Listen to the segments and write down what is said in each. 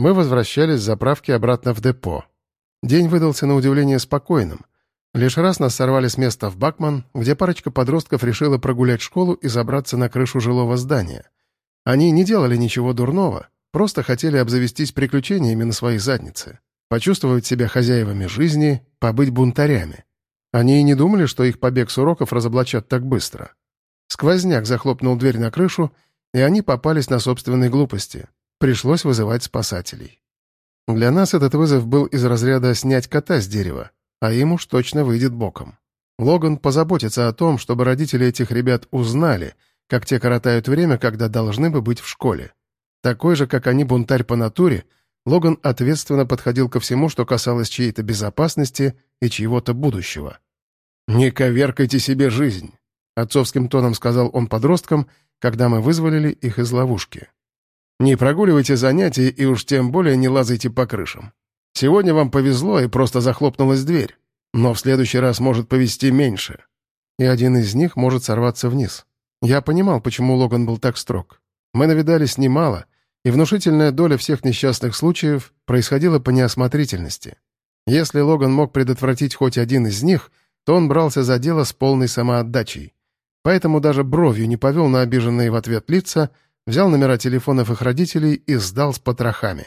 Мы возвращались с заправки обратно в депо. День выдался на удивление спокойным. Лишь раз нас сорвали с места в Бакман, где парочка подростков решила прогулять школу и забраться на крышу жилого здания. Они не делали ничего дурного, просто хотели обзавестись приключениями на своей заднице, почувствовать себя хозяевами жизни, побыть бунтарями. Они и не думали, что их побег с уроков разоблачат так быстро. Сквозняк захлопнул дверь на крышу, и они попались на собственной глупости. Пришлось вызывать спасателей. Для нас этот вызов был из разряда «снять кота с дерева», а им уж точно выйдет боком. Логан позаботится о том, чтобы родители этих ребят узнали, как те коротают время, когда должны бы быть в школе. Такой же, как они, бунтарь по натуре, Логан ответственно подходил ко всему, что касалось чьей-то безопасности и чьего-то будущего. «Не коверкайте себе жизнь», — отцовским тоном сказал он подросткам, когда мы вызволили их из ловушки. «Не прогуливайте занятия и уж тем более не лазайте по крышам. Сегодня вам повезло и просто захлопнулась дверь, но в следующий раз может повезти меньше. И один из них может сорваться вниз. Я понимал, почему Логан был так строг. Мы навидались немало, и внушительная доля всех несчастных случаев происходила по неосмотрительности. Если Логан мог предотвратить хоть один из них, то он брался за дело с полной самоотдачей. Поэтому даже бровью не повел на обиженные в ответ лица, взял номера телефонов их родителей и сдал с потрохами.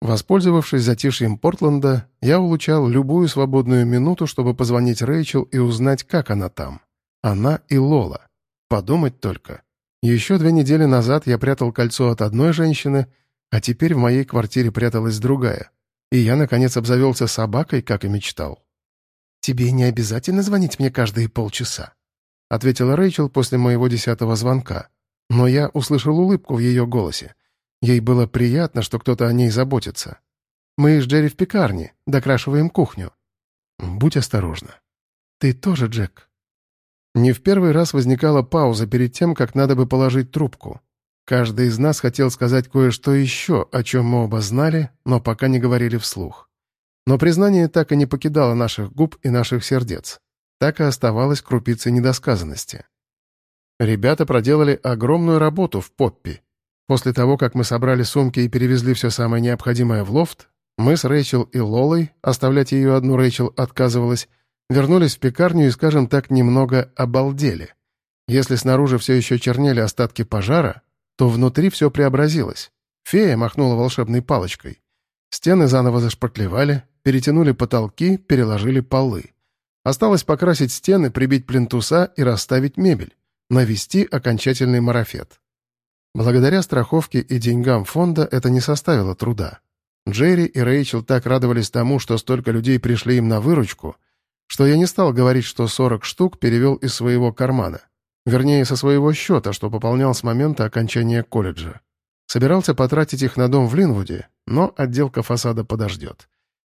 Воспользовавшись затишьем Портленда, я улучал любую свободную минуту, чтобы позвонить Рэйчел и узнать, как она там. Она и Лола. Подумать только. Еще две недели назад я прятал кольцо от одной женщины, а теперь в моей квартире пряталась другая. И я, наконец, обзавелся собакой, как и мечтал. «Тебе не обязательно звонить мне каждые полчаса», — ответила Рэйчел после моего десятого звонка. Но я услышал улыбку в ее голосе. Ей было приятно, что кто-то о ней заботится. «Мы с Джерри в пекарне, докрашиваем кухню». «Будь осторожна». «Ты тоже, Джек», не в первый раз возникала пауза перед тем, как надо бы положить трубку. Каждый из нас хотел сказать кое-что еще, о чем мы оба знали, но пока не говорили вслух. Но признание так и не покидало наших губ и наших сердец. Так и оставалось крупицей недосказанности. Ребята проделали огромную работу в Поппи. После того, как мы собрали сумки и перевезли все самое необходимое в лофт, мы с Рэйчел и Лолой, оставлять ее одну Рэйчел отказывалась, Вернулись в пекарню и, скажем так, немного обалдели. Если снаружи все еще чернели остатки пожара, то внутри все преобразилось. Фея махнула волшебной палочкой. Стены заново зашпаклевали, перетянули потолки, переложили полы. Осталось покрасить стены, прибить плинтуса и расставить мебель, навести окончательный марафет. Благодаря страховке и деньгам фонда это не составило труда. Джерри и Рэйчел так радовались тому, что столько людей пришли им на выручку — что я не стал говорить, что 40 штук перевел из своего кармана. Вернее, со своего счета, что пополнял с момента окончания колледжа. Собирался потратить их на дом в Линвуде, но отделка фасада подождет.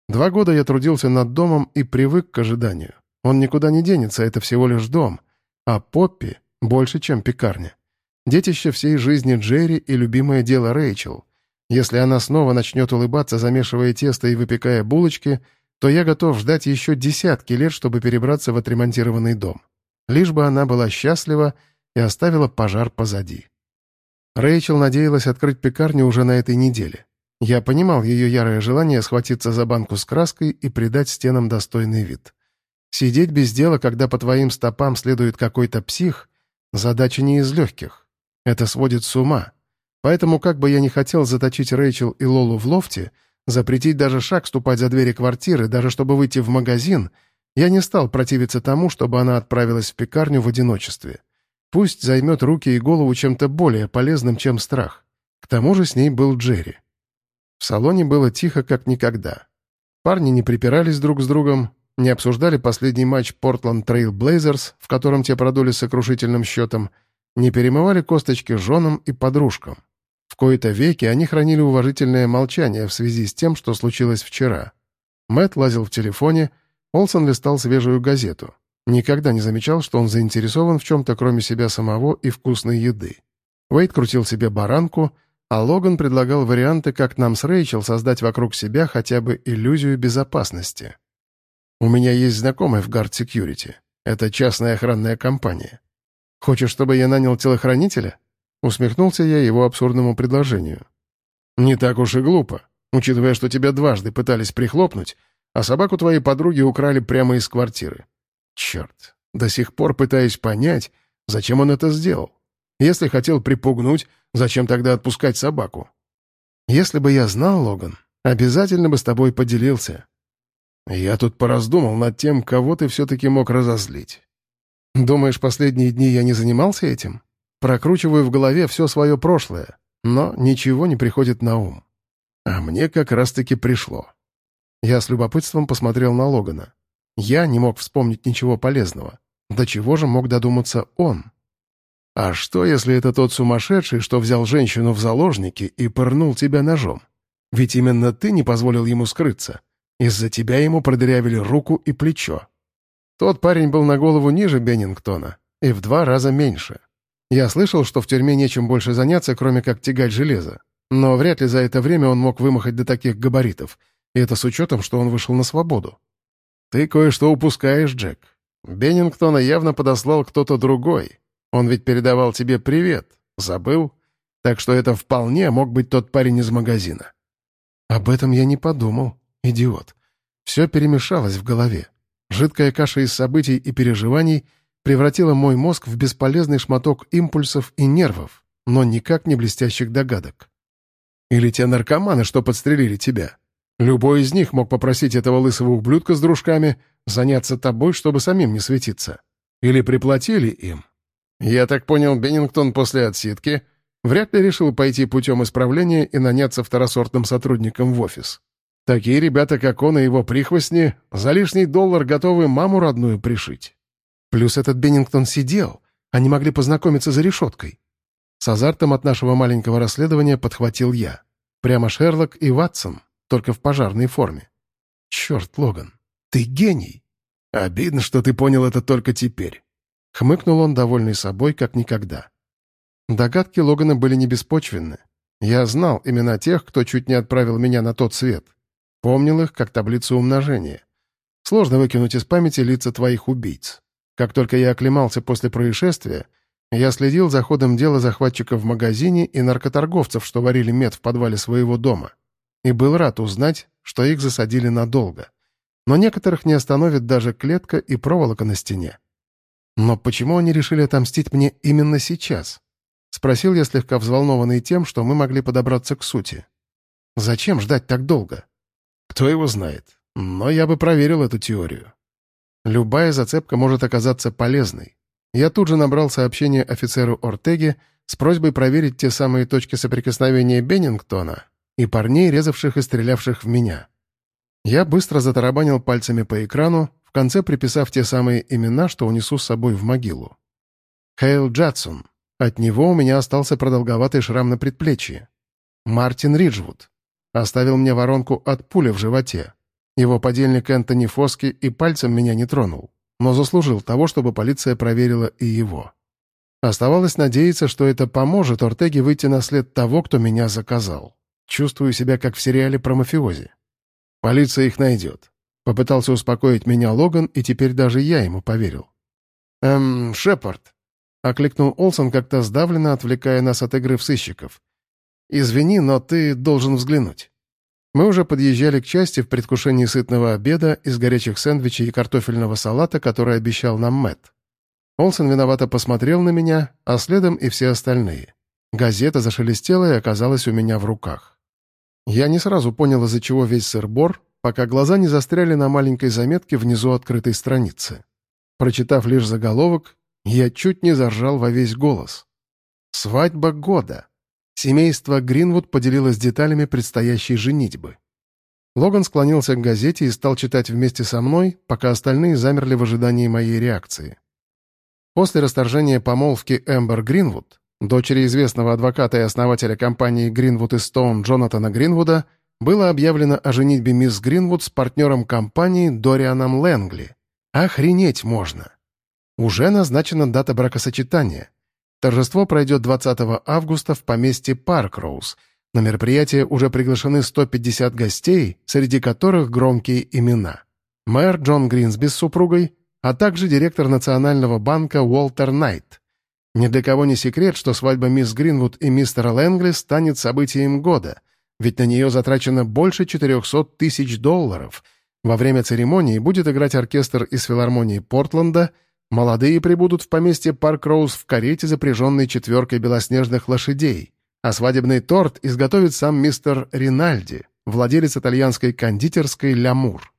Два года я трудился над домом и привык к ожиданию. Он никуда не денется, это всего лишь дом. А Поппи больше, чем пекарня. Детище всей жизни Джерри и любимое дело Рэйчел. Если она снова начнет улыбаться, замешивая тесто и выпекая булочки — то я готов ждать еще десятки лет, чтобы перебраться в отремонтированный дом. Лишь бы она была счастлива и оставила пожар позади. Рэйчел надеялась открыть пекарню уже на этой неделе. Я понимал ее ярое желание схватиться за банку с краской и придать стенам достойный вид. Сидеть без дела, когда по твоим стопам следует какой-то псих, задача не из легких. Это сводит с ума. Поэтому, как бы я ни хотел заточить Рэйчел и Лолу в лофте — Запретить даже шаг ступать за двери квартиры, даже чтобы выйти в магазин, я не стал противиться тому, чтобы она отправилась в пекарню в одиночестве. Пусть займет руки и голову чем-то более полезным, чем страх. К тому же с ней был Джерри. В салоне было тихо, как никогда. Парни не припирались друг с другом, не обсуждали последний матч Portland Trail Blazers, в котором те продули сокрушительным счетом, не перемывали косточки женам и подружкам. В кои-то веки они хранили уважительное молчание в связи с тем, что случилось вчера. Мэт лазил в телефоне, Олсон листал свежую газету. Никогда не замечал, что он заинтересован в чем-то, кроме себя самого и вкусной еды. Уэйд крутил себе баранку, а Логан предлагал варианты, как нам с Рэйчел создать вокруг себя хотя бы иллюзию безопасности. «У меня есть знакомый в Guard Security. Это частная охранная компания. Хочешь, чтобы я нанял телохранителя?» Усмехнулся я его абсурдному предложению. «Не так уж и глупо. учитывая, что тебя дважды пытались прихлопнуть, а собаку твоей подруги украли прямо из квартиры. Черт, до сих пор пытаюсь понять, зачем он это сделал. Если хотел припугнуть, зачем тогда отпускать собаку? Если бы я знал, Логан, обязательно бы с тобой поделился. Я тут пораздумал над тем, кого ты все-таки мог разозлить. Думаешь, последние дни я не занимался этим? Прокручиваю в голове все свое прошлое, но ничего не приходит на ум. А мне как раз-таки пришло. Я с любопытством посмотрел на Логана. Я не мог вспомнить ничего полезного. До чего же мог додуматься он? А что, если это тот сумасшедший, что взял женщину в заложники и пырнул тебя ножом? Ведь именно ты не позволил ему скрыться. Из-за тебя ему продырявили руку и плечо. Тот парень был на голову ниже Беннингтона и в два раза меньше. Я слышал, что в тюрьме нечем больше заняться, кроме как тягать железо. Но вряд ли за это время он мог вымахать до таких габаритов, и это с учетом, что он вышел на свободу. Ты кое-что упускаешь, Джек. Беннингтона явно подослал кто-то другой. Он ведь передавал тебе привет. Забыл? Так что это вполне мог быть тот парень из магазина. Об этом я не подумал, идиот. Все перемешалось в голове. Жидкая каша из событий и переживаний превратила мой мозг в бесполезный шматок импульсов и нервов, но никак не блестящих догадок. Или те наркоманы, что подстрелили тебя. Любой из них мог попросить этого лысого ублюдка с дружками заняться тобой, чтобы самим не светиться. Или приплатили им. Я так понял, Беннингтон после отсидки вряд ли решил пойти путем исправления и наняться второсортным сотрудником в офис. Такие ребята, как он и его прихвостни, за лишний доллар готовы маму родную пришить. Плюс этот Беннингтон сидел, они могли познакомиться за решеткой. С азартом от нашего маленького расследования подхватил я. Прямо Шерлок и Ватсон, только в пожарной форме. Черт, Логан, ты гений! Обидно, что ты понял это только теперь. Хмыкнул он, довольный собой, как никогда. Догадки Логана были не беспочвенны. Я знал имена тех, кто чуть не отправил меня на тот свет. Помнил их, как таблицу умножения. Сложно выкинуть из памяти лица твоих убийц. Как только я оклемался после происшествия, я следил за ходом дела захватчиков в магазине и наркоторговцев, что варили мед в подвале своего дома. И был рад узнать, что их засадили надолго. Но некоторых не остановит даже клетка и проволока на стене. Но почему они решили отомстить мне именно сейчас? Спросил я слегка взволнованный тем, что мы могли подобраться к сути. Зачем ждать так долго? Кто его знает. Но я бы проверил эту теорию. Любая зацепка может оказаться полезной. Я тут же набрал сообщение офицеру Ортеге с просьбой проверить те самые точки соприкосновения Беннингтона и парней, резавших и стрелявших в меня. Я быстро затарабанил пальцами по экрану, в конце приписав те самые имена, что унесу с собой в могилу. Хейл Джадсон. От него у меня остался продолговатый шрам на предплечье. Мартин Риджвуд. Оставил мне воронку от пули в животе. Его подельник Энтони Фоски и пальцем меня не тронул, но заслужил того, чтобы полиция проверила и его. Оставалось надеяться, что это поможет Ортеге выйти на след того, кто меня заказал. Чувствую себя как в сериале про мафиози. Полиция их найдет. Попытался успокоить меня Логан, и теперь даже я ему поверил. «Эм, Шепард», — окликнул Олсон как-то сдавленно, отвлекая нас от игры в сыщиков. «Извини, но ты должен взглянуть». Мы уже подъезжали к части в предвкушении сытного обеда из горячих сэндвичей и картофельного салата, который обещал нам Мэтт. Олсен виновато посмотрел на меня, а следом и все остальные. Газета зашелестела и оказалась у меня в руках. Я не сразу понял, из-за чего весь сыр-бор, пока глаза не застряли на маленькой заметке внизу открытой страницы. Прочитав лишь заголовок, я чуть не заржал во весь голос. «Свадьба года». Семейство Гринвуд поделилось деталями предстоящей женитьбы. Логан склонился к газете и стал читать вместе со мной, пока остальные замерли в ожидании моей реакции. После расторжения помолвки Эмбер Гринвуд, дочери известного адвоката и основателя компании Гринвуд и Стоун Джонатана Гринвуда, было объявлено о женитьбе мисс Гринвуд с партнером компании Дорианом Лэнгли. Охренеть можно! Уже назначена дата бракосочетания — Торжество пройдет 20 августа в поместье Паркроуз. На мероприятие уже приглашены 150 гостей, среди которых громкие имена. Мэр Джон Гринсби с супругой, а также директор Национального банка Уолтер Найт. Ни для кого не секрет, что свадьба мисс Гринвуд и мистера Лэнгли станет событием года, ведь на нее затрачено больше 400 тысяч долларов. Во время церемонии будет играть оркестр из филармонии Портленда, молодые прибудут в поместье Парк Роуз в карете, запряженной четверкой белоснежных лошадей, а свадебный торт изготовит сам мистер Ринальди, владелец итальянской кондитерской «Лямур».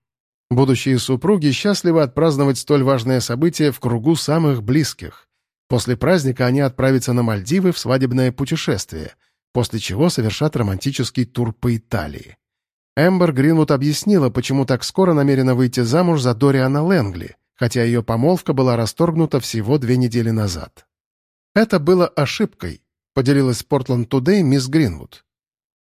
Будущие супруги счастливы отпраздновать столь важное событие в кругу самых близких. После праздника они отправятся на Мальдивы в свадебное путешествие — после чего совершат романтический тур по Италии. Эмбер Гринвуд объяснила, почему так скоро намерена выйти замуж за Дориана Лэнгли, хотя ее помолвка была расторгнута всего две недели назад. «Это было ошибкой», — поделилась Portland Today мисс Гринвуд.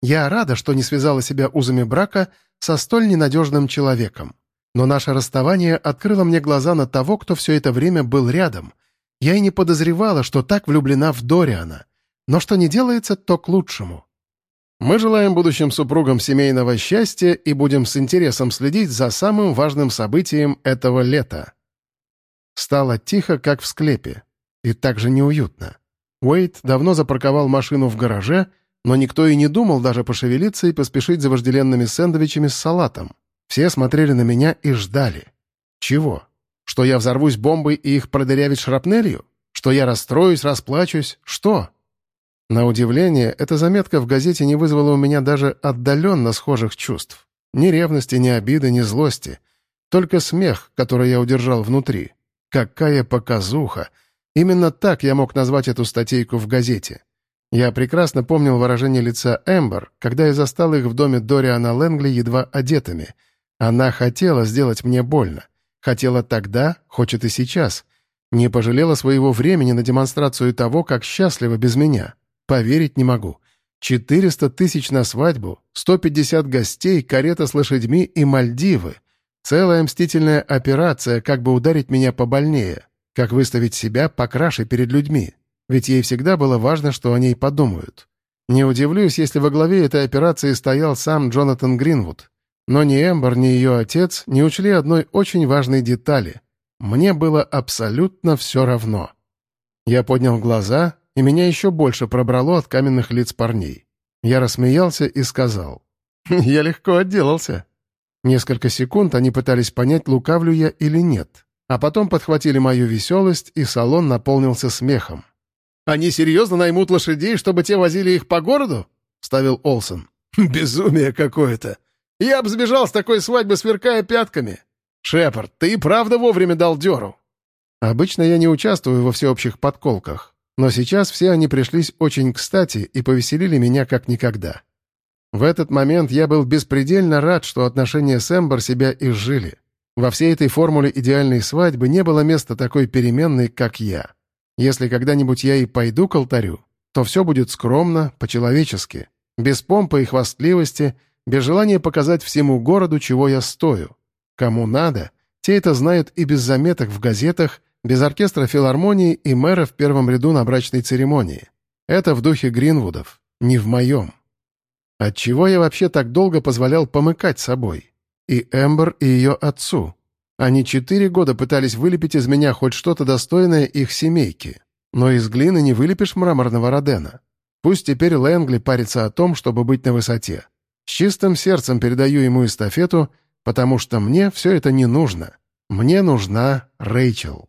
«Я рада, что не связала себя узами брака со столь ненадежным человеком. Но наше расставание открыло мне глаза на того, кто все это время был рядом. Я и не подозревала, что так влюблена в Дориана. Но что не делается, то к лучшему. Мы желаем будущим супругам семейного счастья и будем с интересом следить за самым важным событием этого лета. Стало тихо, как в склепе, и так же неуютно. Уэйт давно запарковал машину в гараже, но никто и не думал даже пошевелиться и поспешить за вожделенными сэндвичами с салатом. Все смотрели на меня и ждали. Чего? Что я взорвусь бомбой и их продырявить шрапнелью? Что я расстроюсь, расплачусь? Что? На удивление, эта заметка в газете не вызвала у меня даже отдаленно схожих чувств. Ни ревности, ни обиды, ни злости. Только смех, который я удержал внутри. Какая показуха! Именно так я мог назвать эту статейку в газете. Я прекрасно помнил выражение лица Эмбер, когда я застал их в доме Дориана Лэнгли едва одетыми. Она хотела сделать мне больно. Хотела тогда, хочет и сейчас. Не пожалела своего времени на демонстрацию того, как счастлива без меня. Поверить не могу. 400 тысяч на свадьбу, 150 гостей, карета с лошадьми и Мальдивы. Целая мстительная операция, как бы ударить меня побольнее, как выставить себя покраше перед людьми. Ведь ей всегда было важно, что о ней подумают. Не удивлюсь, если во главе этой операции стоял сам Джонатан Гринвуд. Но ни Эмбер, ни ее отец не учли одной очень важной детали. Мне было абсолютно все равно. Я поднял глаза и меня еще больше пробрало от каменных лиц парней. Я рассмеялся и сказал, «Я легко отделался». Несколько секунд они пытались понять, лукавлю я или нет, а потом подхватили мою веселость, и салон наполнился смехом. «Они серьезно наймут лошадей, чтобы те возили их по городу?» — ставил Олсон. «Безумие какое-то! Я б сбежал с такой свадьбы, сверкая пятками! Шепард, ты и правда вовремя дал дёру!» Обычно я не участвую во всеобщих подколках, но сейчас все они пришлись очень кстати и повеселили меня как никогда. В этот момент я был беспредельно рад, что отношения с Эмбер себя изжили. Во всей этой формуле идеальной свадьбы не было места такой переменной, как я. Если когда-нибудь я и пойду к алтарю, то все будет скромно, по-человечески, без помпы и хвастливости, без желания показать всему городу, чего я стою. Кому надо, те это знают и без заметок в газетах, без оркестра филармонии и мэра в первом ряду на брачной церемонии. Это в духе Гринвудов, не в моем. Отчего я вообще так долго позволял помыкать собой? И Эмбер, и ее отцу. Они четыре года пытались вылепить из меня хоть что-то достойное их семейки. Но из глины не вылепишь мраморного Родена. Пусть теперь Лэнгли парится о том, чтобы быть на высоте. С чистым сердцем передаю ему эстафету, потому что мне все это не нужно. Мне нужна Рэйчел.